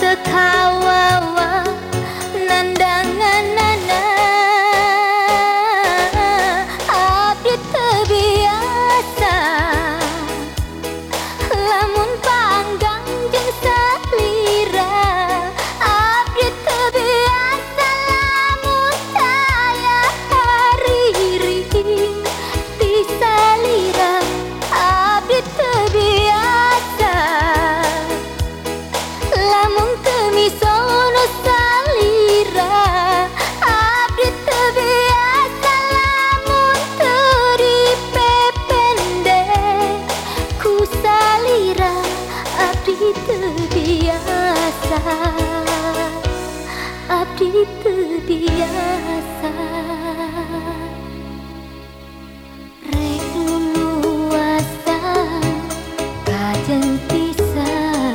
the cow biasa Rek luasa Kajeng pisah.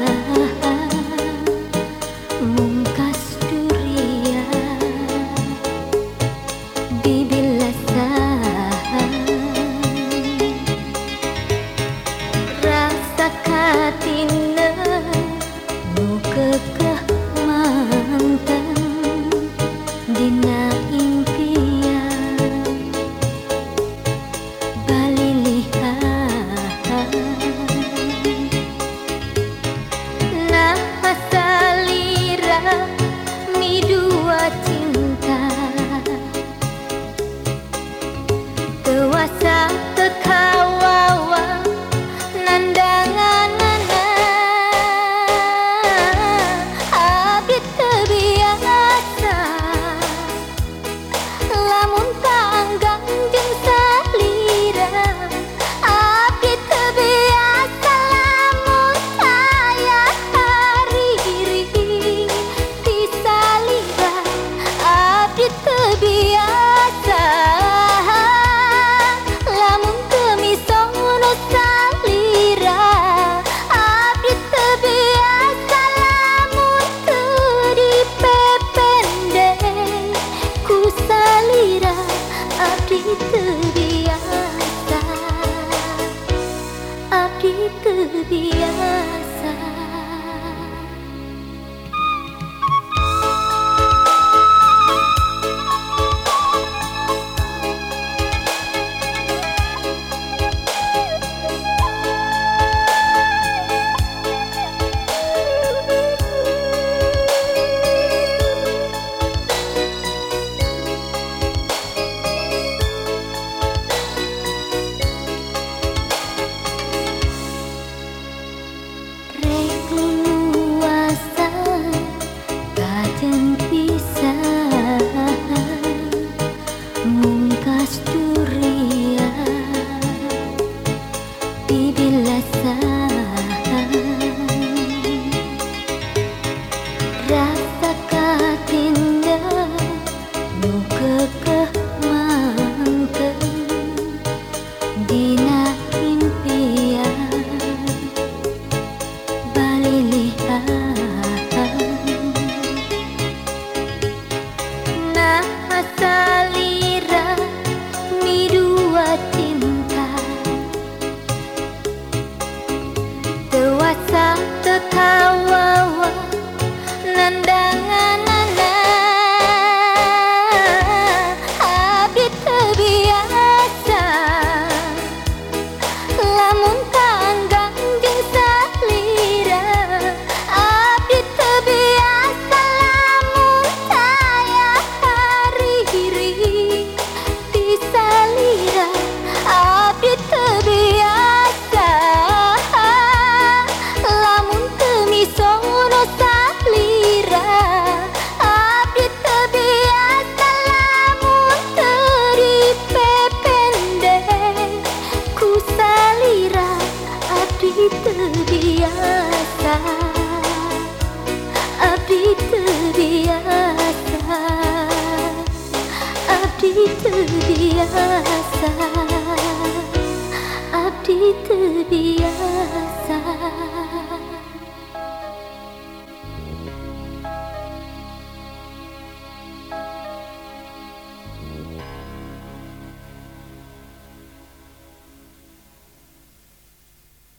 itu biasa Abdi itu biasa